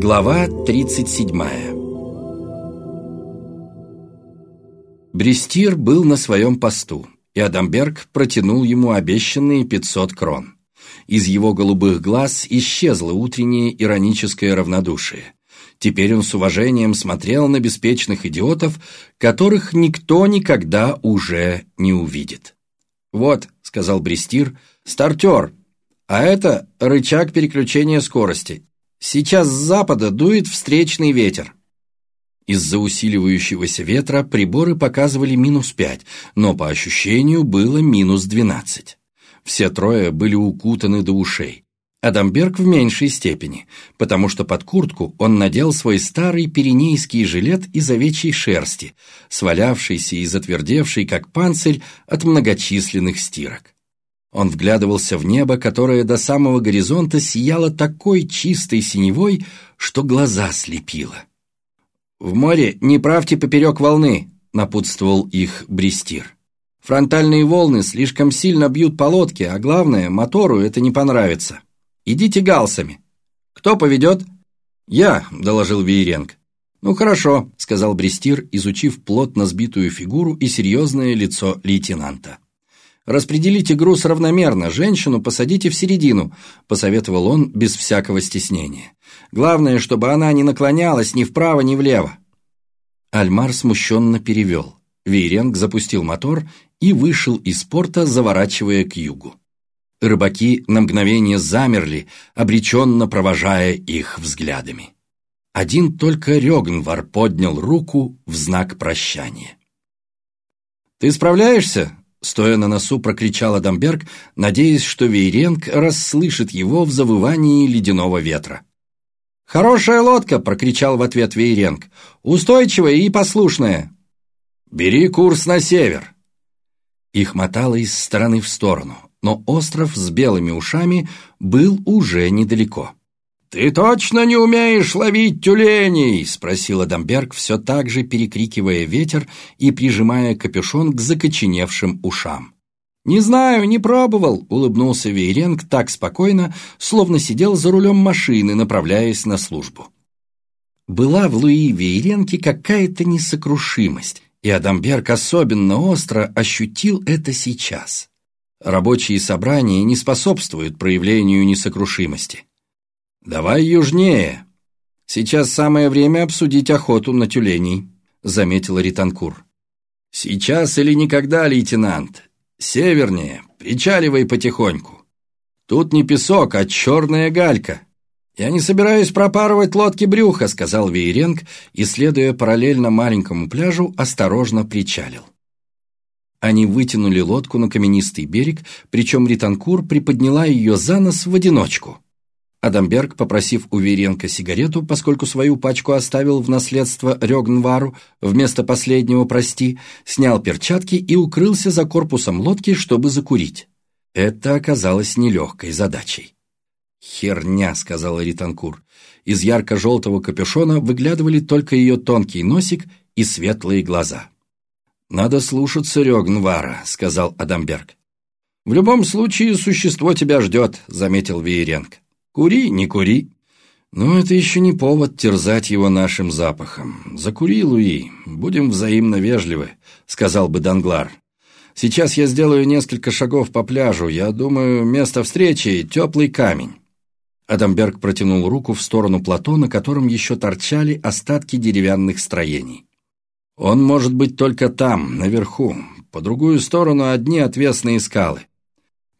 Глава 37 Брестир был на своем посту, и Адамберг протянул ему обещанные 500 крон. Из его голубых глаз исчезло утреннее ироническое равнодушие. Теперь он с уважением смотрел на беспечных идиотов, которых никто никогда уже не увидит. «Вот», — сказал Брестир, — «стартер, а это рычаг переключения скорости. Сейчас с запада дует встречный ветер». Из-за усиливающегося ветра приборы показывали минус пять, но по ощущению было минус двенадцать. Все трое были укутаны до ушей. Адамберг в меньшей степени, потому что под куртку он надел свой старый пиренейский жилет из овечьей шерсти, свалявшийся и затвердевший, как панцирь, от многочисленных стирок. Он вглядывался в небо, которое до самого горизонта сияло такой чистой синевой, что глаза слепило. «В море не правьте поперек волны», — напутствовал их Брестир. «Фронтальные волны слишком сильно бьют по лодке, а главное, мотору это не понравится». Идите галсами. Кто поведет?» «Я», — доложил Вееренко. «Ну хорошо», — сказал Брестир, изучив плотно сбитую фигуру и серьезное лицо лейтенанта. «Распределите груз равномерно, женщину посадите в середину», — посоветовал он без всякого стеснения. «Главное, чтобы она не наклонялась ни вправо, ни влево». Альмар смущенно перевел. Вейренг запустил мотор и вышел из порта, заворачивая к югу. Рыбаки на мгновение замерли, обреченно провожая их взглядами. Один только Рёгнвар поднял руку в знак прощания. «Ты справляешься?» — стоя на носу, прокричал Адамберг, надеясь, что Вейренг расслышит его в завывании ледяного ветра. «Хорошая лодка!» — прокричал в ответ Вейренг. «Устойчивая и послушная!» «Бери курс на север!» Их мотало из стороны в сторону но остров с белыми ушами был уже недалеко. «Ты точно не умеешь ловить тюленей?» — спросил Адамберг, все так же перекрикивая ветер и прижимая капюшон к закоченевшим ушам. «Не знаю, не пробовал», — улыбнулся Вейренг так спокойно, словно сидел за рулем машины, направляясь на службу. Была в Луи Вейренке какая-то несокрушимость, и Адамберг особенно остро ощутил это сейчас. Рабочие собрания не способствуют проявлению несокрушимости. «Давай южнее. Сейчас самое время обсудить охоту на тюленей», — заметил Ританкур. «Сейчас или никогда, лейтенант. Севернее, причаливай потихоньку. Тут не песок, а черная галька». «Я не собираюсь пропарывать лодки брюха», — сказал Вейренг, и, следуя параллельно маленькому пляжу, осторожно причалил. Они вытянули лодку на каменистый берег, причем Ританкур приподняла ее за нос в одиночку. Адамберг, попросив у Веренко сигарету, поскольку свою пачку оставил в наследство Рёгнвару, вместо последнего «прости», снял перчатки и укрылся за корпусом лодки, чтобы закурить. Это оказалось нелегкой задачей. «Херня», — сказала Ританкур. Из ярко-желтого капюшона выглядывали только ее тонкий носик и светлые глаза. «Надо слушаться Рёгнвара», — сказал Адамберг. «В любом случае существо тебя ждет», — заметил Вееренко. «Кури, не кури». «Но это еще не повод терзать его нашим запахом. Закури, Луи, будем взаимно вежливы», — сказал бы Данглар. «Сейчас я сделаю несколько шагов по пляжу. Я думаю, место встречи — теплый камень». Адамберг протянул руку в сторону плато, на котором еще торчали остатки деревянных строений. Он может быть только там, наверху. По другую сторону одни отвесные скалы.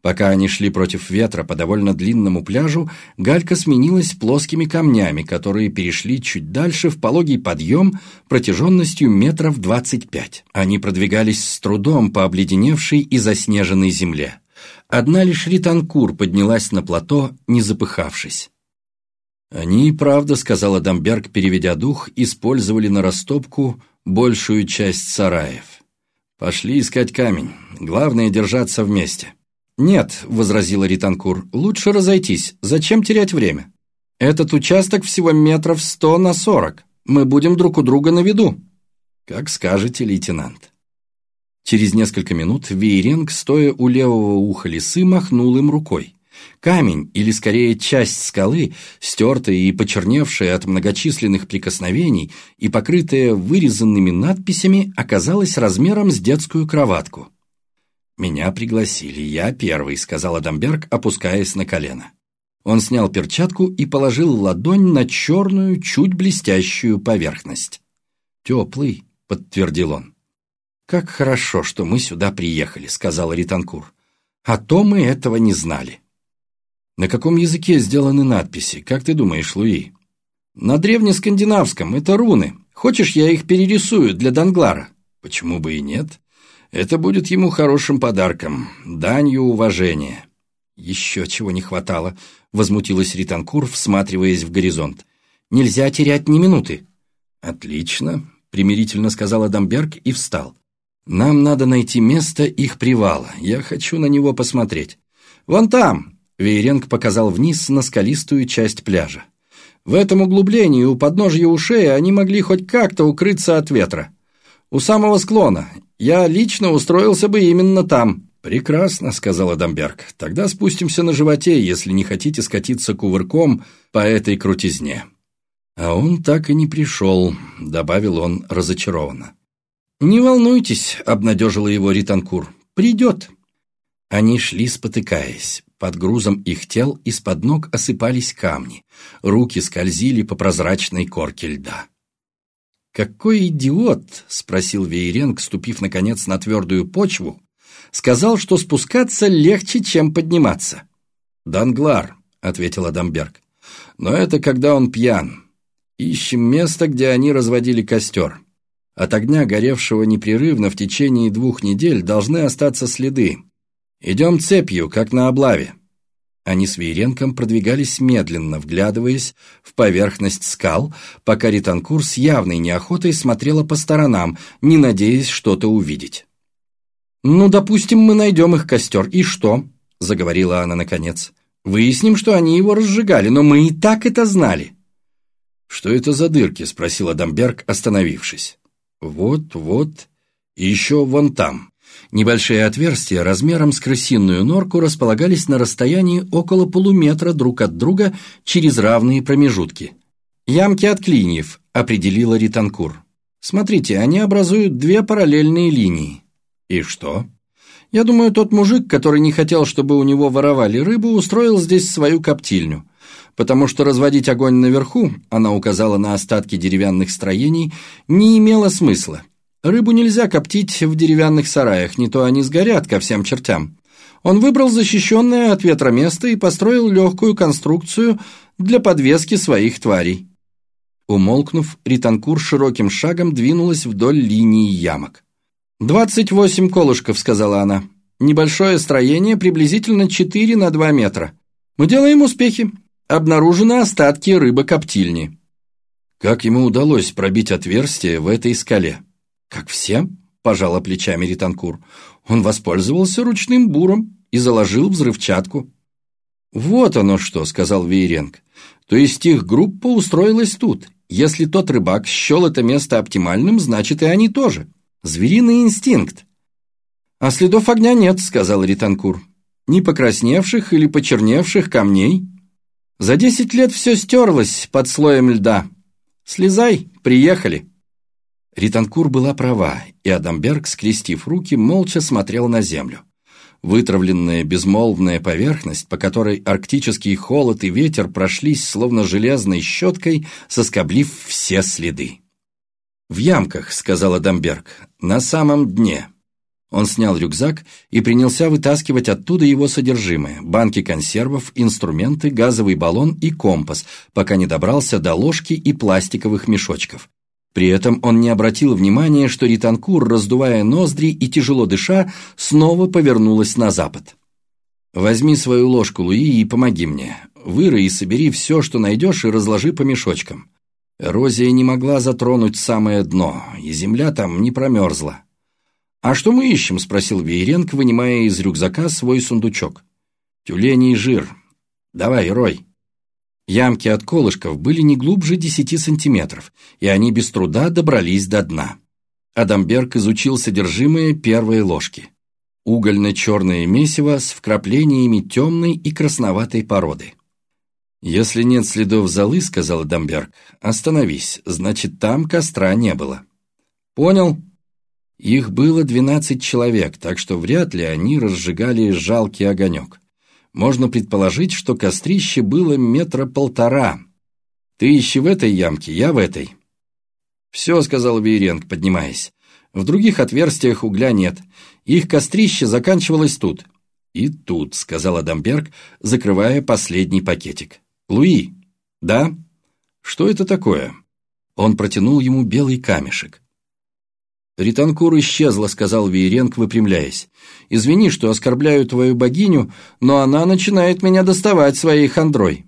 Пока они шли против ветра по довольно длинному пляжу, галька сменилась плоскими камнями, которые перешли чуть дальше в пологий подъем протяженностью метров двадцать пять. Они продвигались с трудом по обледеневшей и заснеженной земле. Одна лишь Ританкур поднялась на плато, не запыхавшись. «Они, правда, — сказал Адамберг, переведя дух, — использовали на растопку большую часть сараев. Пошли искать камень. Главное — держаться вместе». «Нет», — возразила Ританкур, — «лучше разойтись. Зачем терять время? Этот участок всего метров сто на сорок. Мы будем друг у друга на виду». «Как скажете, лейтенант». Через несколько минут Вейренг, стоя у левого уха лисы, махнул им рукой. Камень, или скорее часть скалы, стертая и почерневшая от многочисленных прикосновений и покрытая вырезанными надписями, оказалась размером с детскую кроватку. «Меня пригласили, я первый», — сказал Адамберг, опускаясь на колено. Он снял перчатку и положил ладонь на черную, чуть блестящую поверхность. «Теплый», — подтвердил он. «Как хорошо, что мы сюда приехали», — сказал Ританкур. «А то мы этого не знали». «На каком языке сделаны надписи, как ты думаешь, Луи?» «На древнескандинавском, это руны. Хочешь, я их перерисую для Данглара?» «Почему бы и нет? Это будет ему хорошим подарком, данью уважения». «Еще чего не хватало», — возмутилась Ританкур, всматриваясь в горизонт. «Нельзя терять ни минуты». «Отлично», — примирительно сказал Адамберг и встал. «Нам надо найти место их привала. Я хочу на него посмотреть». «Вон там!» Вейренг показал вниз на скалистую часть пляжа. В этом углублении у подножья ушей они могли хоть как-то укрыться от ветра. У самого склона. Я лично устроился бы именно там. «Прекрасно», — сказал Адамберг. «Тогда спустимся на животе, если не хотите скатиться кувырком по этой крутизне». «А он так и не пришел», — добавил он разочарованно. «Не волнуйтесь», — обнадежила его Ританкур. «Придет». Они шли, спотыкаясь. Под грузом их тел из-под ног осыпались камни. Руки скользили по прозрачной корке льда. «Какой идиот!» — спросил Вейренг, ступив, наконец, на твердую почву. «Сказал, что спускаться легче, чем подниматься». «Данглар», — ответил Адамберг. «Но это когда он пьян. Ищем место, где они разводили костер. От огня, горевшего непрерывно в течение двух недель, должны остаться следы. «Идем цепью, как на облаве». Они с Вейренком продвигались медленно, вглядываясь в поверхность скал, пока Ританкур с явной неохотой смотрела по сторонам, не надеясь что-то увидеть. «Ну, допустим, мы найдем их костер, и что?» — заговорила она наконец. «Выясним, что они его разжигали, но мы и так это знали». «Что это за дырки?» — спросил Адамберг, остановившись. «Вот, вот, и еще вон там». Небольшие отверстия размером с крысиную норку располагались на расстоянии около полуметра друг от друга через равные промежутки. «Ямки от клиньев», — определила Ританкур. «Смотрите, они образуют две параллельные линии». «И что?» «Я думаю, тот мужик, который не хотел, чтобы у него воровали рыбу, устроил здесь свою коптильню. Потому что разводить огонь наверху, она указала на остатки деревянных строений, не имело смысла. Рыбу нельзя коптить в деревянных сараях, не то они сгорят ко всем чертям. Он выбрал защищенное от ветра место и построил легкую конструкцию для подвески своих тварей. Умолкнув, Ританкур широким шагом двинулась вдоль линии ямок. «Двадцать восемь колышков», — сказала она. «Небольшое строение, приблизительно четыре на два метра. Мы делаем успехи. Обнаружены остатки рыбы-коптильни». Как ему удалось пробить отверстие в этой скале? «Как все?» – пожала плечами Ританкур. «Он воспользовался ручным буром и заложил взрывчатку». «Вот оно что», – сказал Вейренг. «То есть их группа устроилась тут. Если тот рыбак счел это место оптимальным, значит и они тоже. Звериный инстинкт». «А следов огня нет», – сказал Ританкур. «Ни покрасневших или почерневших камней. За десять лет все стерлось под слоем льда. Слезай, приехали». Ританкур была права, и Адамберг, скрестив руки, молча смотрел на землю. Вытравленная безмолвная поверхность, по которой арктический холод и ветер прошлись словно железной щеткой, соскоблив все следы. «В ямках», — сказал Адамберг, — «на самом дне». Он снял рюкзак и принялся вытаскивать оттуда его содержимое – банки консервов, инструменты, газовый баллон и компас, пока не добрался до ложки и пластиковых мешочков. При этом он не обратил внимания, что Ританкур, раздувая ноздри и тяжело дыша, снова повернулась на запад. «Возьми свою ложку, Луи, и помоги мне. Вырой и собери все, что найдешь, и разложи по мешочкам. Эрозия не могла затронуть самое дно, и земля там не промерзла». «А что мы ищем?» – спросил Вейренко, вынимая из рюкзака свой сундучок. «Тюленей жир. Давай, рой». Ямки от колышков были не глубже десяти сантиметров, и они без труда добрались до дна. Адамберг изучил содержимое первой ложки. Угольно-черное месиво с вкраплениями темной и красноватой породы. «Если нет следов золы, — сказал Дамберг, — остановись, значит, там костра не было». «Понял». Их было двенадцать человек, так что вряд ли они разжигали жалкий огонек. Можно предположить, что кострище было метра полтора. Ты ищи в этой ямке, я в этой. «Все», — сказал Вейренг, поднимаясь. «В других отверстиях угля нет. Их кострище заканчивалось тут». «И тут», — сказал Адамберг, закрывая последний пакетик. «Луи?» «Да?» «Что это такое?» Он протянул ему белый камешек. «Ританкур исчезла», — сказал Вейренг, выпрямляясь. «Извини, что оскорбляю твою богиню, но она начинает меня доставать своей хандрой».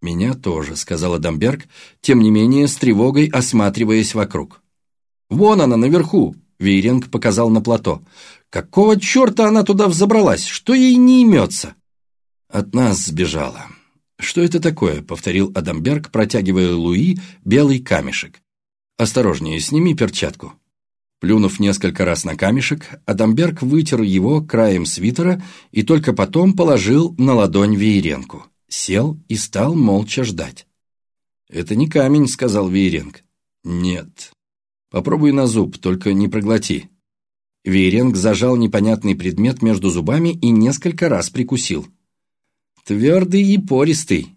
«Меня тоже», — сказал Адамберг, тем не менее с тревогой осматриваясь вокруг. «Вон она, наверху», — Вейренг показал на плато. «Какого черта она туда взобралась? Что ей не имется?» «От нас сбежала». «Что это такое?» — повторил Адамберг, протягивая Луи белый камешек. «Осторожнее, сними перчатку». Плюнув несколько раз на камешек, Адамберг вытер его краем свитера и только потом положил на ладонь Вейренку сел и стал молча ждать. «Это не камень», — сказал Вейренг. «Нет. Попробуй на зуб, только не проглоти». Вейренг зажал непонятный предмет между зубами и несколько раз прикусил. «Твердый и пористый».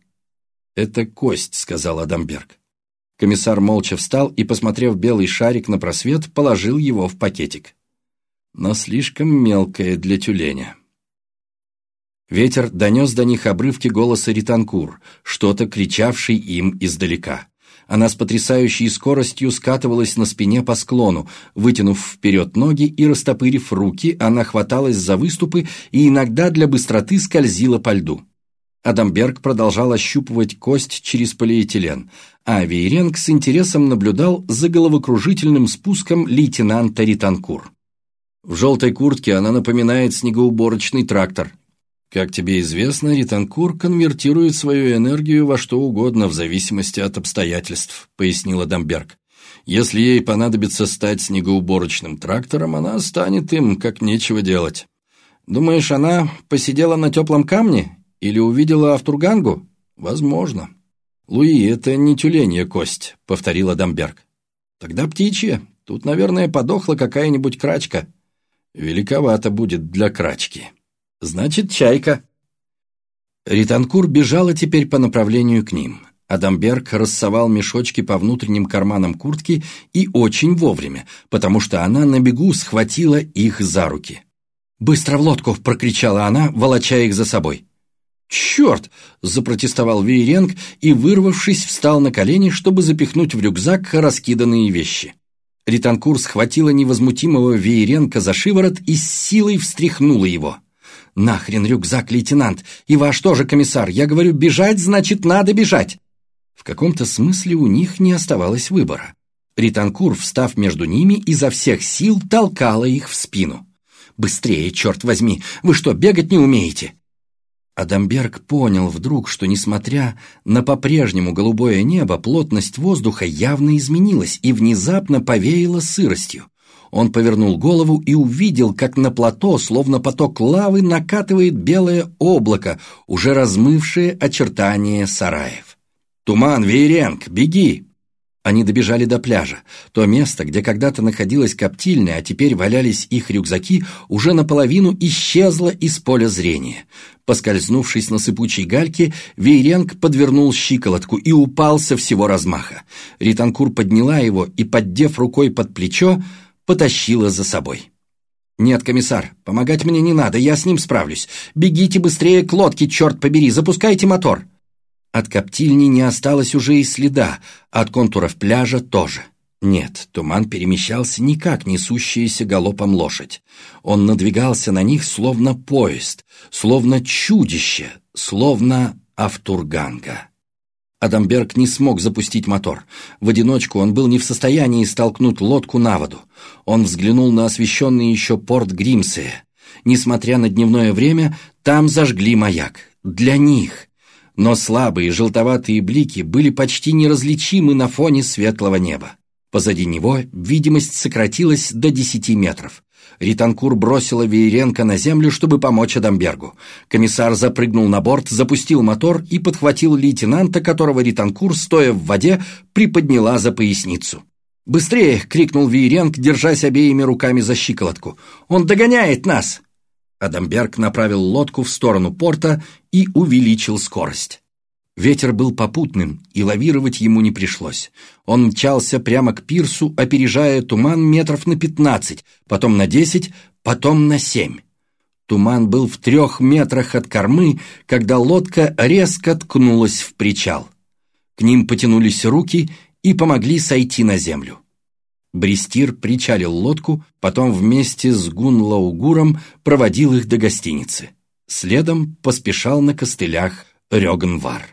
«Это кость», — сказал Адамберг. Комиссар молча встал и, посмотрев белый шарик на просвет, положил его в пакетик. «Но слишком мелкое для тюленя». Ветер донес до них обрывки голоса Ританкур, что-то кричавший им издалека. Она с потрясающей скоростью скатывалась на спине по склону, вытянув вперед ноги и растопырив руки, она хваталась за выступы и иногда для быстроты скользила по льду. Адамберг продолжал ощупывать кость через полиэтилен, а Вейренг с интересом наблюдал за головокружительным спуском лейтенанта Ританкур. В желтой куртке она напоминает снегоуборочный трактор, как тебе известно, Ританкур конвертирует свою энергию во что угодно в зависимости от обстоятельств, пояснила Дамберг. Если ей понадобится стать снегоуборочным трактором, она станет им, как нечего делать. Думаешь, она посидела на теплом камне или увидела Автургангу? Возможно. Луи, это не тюленья кость, повторила Дамберг. Тогда птичья. Тут, наверное, подохла какая-нибудь крачка. Великовато будет для крачки. Значит, чайка. Ританкур бежала теперь по направлению к ним. Адамберг рассовал мешочки по внутренним карманам куртки и очень вовремя, потому что она на бегу схватила их за руки. «Быстро в лодку!» – прокричала она, волоча их за собой. «Черт!» – запротестовал Вейренг и, вырвавшись, встал на колени, чтобы запихнуть в рюкзак раскиданные вещи. Ританкур схватила невозмутимого Вейренка за шиворот и с силой встряхнула его. «Нахрен рюкзак, лейтенант! И ваш тоже, комиссар! Я говорю, бежать, значит, надо бежать!» В каком-то смысле у них не оставалось выбора. Ританкур, встав между ними, изо всех сил толкала их в спину. «Быстрее, черт возьми! Вы что, бегать не умеете?» Адамберг понял вдруг, что, несмотря на по-прежнему голубое небо, плотность воздуха явно изменилась и внезапно повеяла сыростью. Он повернул голову и увидел, как на плато, словно поток лавы, накатывает белое облако, уже размывшее очертания сараев. «Туман, Вейренг, беги!» Они добежали до пляжа. То место, где когда-то находилась коптильня, а теперь валялись их рюкзаки, уже наполовину исчезло из поля зрения. Поскользнувшись на сыпучей гальке, Вейренг подвернул щиколотку и упал со всего размаха. Ританкур подняла его и, поддев рукой под плечо, потащила за собой. «Нет, комиссар, помогать мне не надо, я с ним справлюсь. Бегите быстрее к лодке, черт побери, запускайте мотор!» От коптильни не осталось уже и следа, от контуров пляжа тоже. Нет, туман перемещался не как несущаяся галопом лошадь. Он надвигался на них словно поезд, словно чудище, словно автурганга. Адамберг не смог запустить мотор. В одиночку он был не в состоянии столкнуть лодку на воду. Он взглянул на освещенный еще порт Гримсея. Несмотря на дневное время, там зажгли маяк. Для них. Но слабые желтоватые блики были почти неразличимы на фоне светлого неба. Позади него видимость сократилась до десяти метров. Ританкур бросила Вееренко на землю, чтобы помочь Адамбергу. Комиссар запрыгнул на борт, запустил мотор и подхватил лейтенанта, которого Ританкур, стоя в воде, приподняла за поясницу. «Быстрее!» — крикнул Вееренк, держась обеими руками за щиколотку. «Он догоняет нас!» Адамберг направил лодку в сторону порта и увеличил скорость. Ветер был попутным, и лавировать ему не пришлось. Он мчался прямо к пирсу, опережая туман метров на пятнадцать, потом на десять, потом на семь. Туман был в трех метрах от кормы, когда лодка резко ткнулась в причал. К ним потянулись руки и помогли сойти на землю. Брестир причалил лодку, потом вместе с Гунлаугуром проводил их до гостиницы. Следом поспешал на костылях Рёганвар.